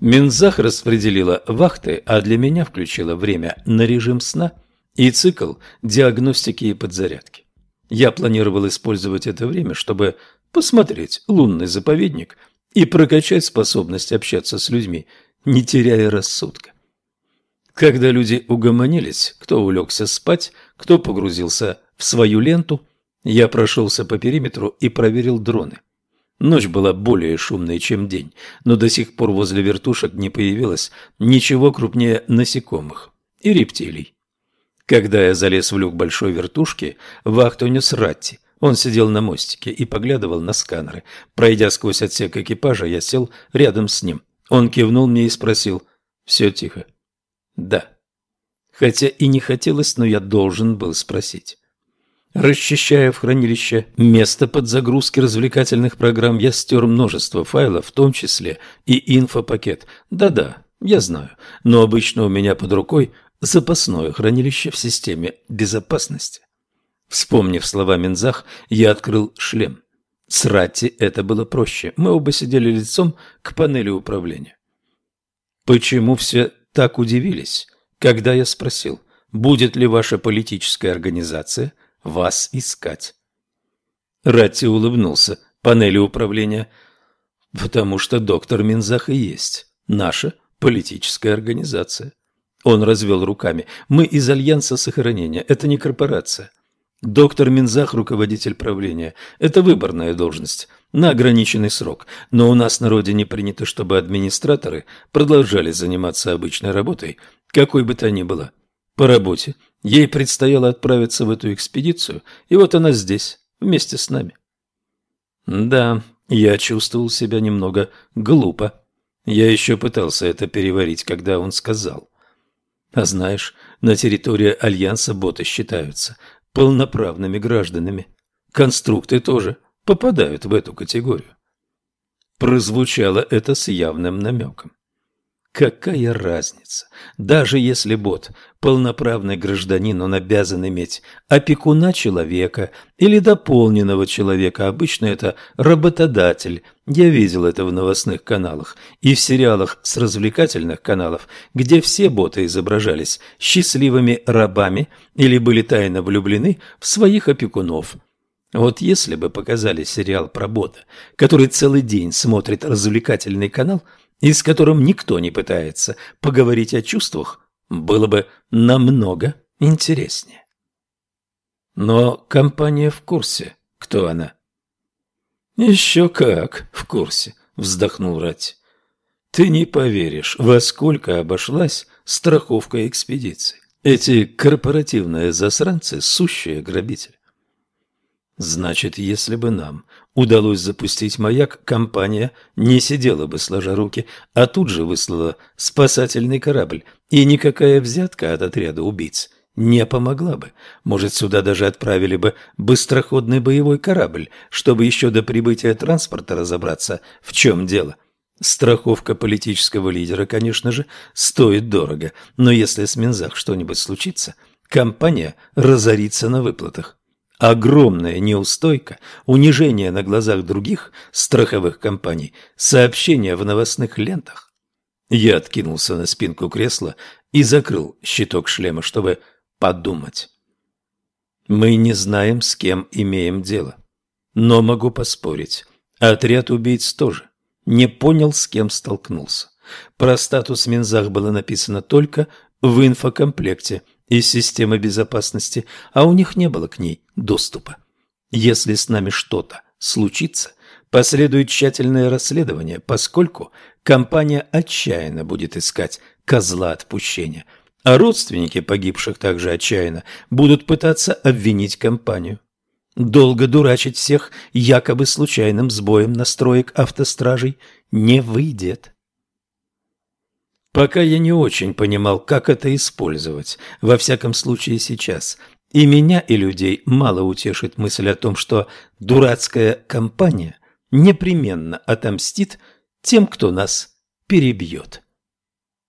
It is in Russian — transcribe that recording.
Минзах распределила вахты, а для меня включила время на режим сна и цикл диагностики и подзарядки. Я планировал использовать это время, чтобы посмотреть лунный заповедник и прокачать способность общаться с людьми, не теряя рассудка. Когда люди угомонились, кто улегся спать, кто погрузился в свою ленту, я прошелся по периметру и проверил дроны. Ночь была более шумной, чем день, но до сих пор возле вертушек не появилось ничего крупнее насекомых и рептилий. Когда я залез в люк большой вертушки, вахту нес Ратти. Он сидел на мостике и поглядывал на сканеры. Пройдя сквозь отсек экипажа, я сел рядом с ним. Он кивнул мне и спросил «Все тихо?» «Да». Хотя и не хотелось, но я должен был спросить. Расчищая в хранилище место под загрузки развлекательных программ, я стер множество файлов, в том числе и инфопакет. Да-да, я знаю, но обычно у меня под рукой запасное хранилище в системе безопасности. Вспомнив слова Минзах, я открыл шлем. С Ратти это было проще. Мы оба сидели лицом к панели управления. Почему все так удивились, когда я спросил, будет ли ваша политическая организация – вас искать. Ратти улыбнулся панели управления. Потому что доктор Минзах и есть наша политическая организация. Он развел руками. Мы из Альянса сохранения. Это не корпорация. Доктор Минзах – руководитель правления. Это выборная должность на ограниченный срок. Но у нас на родине принято, чтобы администраторы продолжали заниматься обычной работой, какой бы то ни было. По работе – Ей предстояло отправиться в эту экспедицию, и вот она здесь, вместе с нами. Да, я чувствовал себя немного глупо. Я еще пытался это переварить, когда он сказал. А знаешь, на территории Альянса боты считаются полноправными гражданами. Конструкты тоже попадают в эту категорию. Прозвучало это с явным намеком. Какая разница? Даже если бот – полноправный гражданин, он обязан иметь опекуна человека или дополненного человека. Обычно это работодатель. Я видел это в новостных каналах и в сериалах с развлекательных каналов, где все боты изображались счастливыми рабами или были тайно влюблены в своих опекунов. Вот если бы показали сериал про бота, который целый день смотрит развлекательный канал – и с которым никто не пытается поговорить о чувствах, было бы намного интереснее. Но компания в курсе, кто она. «Еще как в курсе», — вздохнул Ратти. «Ты не поверишь, во сколько обошлась страховка экспедиции. Эти корпоративные засранцы – сущие грабители. Значит, если бы нам удалось запустить маяк, компания не сидела бы сложа руки, а тут же выслала спасательный корабль, и никакая взятка от отряда убийц не помогла бы. Может, сюда даже отправили бы быстроходный боевой корабль, чтобы еще до прибытия транспорта разобраться, в чем дело. Страховка политического лидера, конечно же, стоит дорого, но если с Минзах что-нибудь случится, компания разорится на выплатах. Огромная неустойка, унижение на глазах других страховых компаний, сообщения в новостных лентах. Я откинулся на спинку кресла и закрыл щиток шлема, чтобы подумать. Мы не знаем, с кем имеем дело. Но могу поспорить, отряд убийц тоже не понял, с кем столкнулся. Про статус Минзах было написано только в инфокомплекте из системы безопасности, а у них не было к ней доступа. Если с нами что-то случится, последует тщательное расследование, поскольку компания отчаянно будет искать козла отпущения, а родственники погибших также отчаянно будут пытаться обвинить компанию. Долго дурачить всех якобы случайным сбоем настроек автостражей не выйдет. Пока я не очень понимал, как это использовать, во всяком случае сейчас. И меня, и людей мало утешит мысль о том, что дурацкая компания непременно отомстит тем, кто нас перебьет.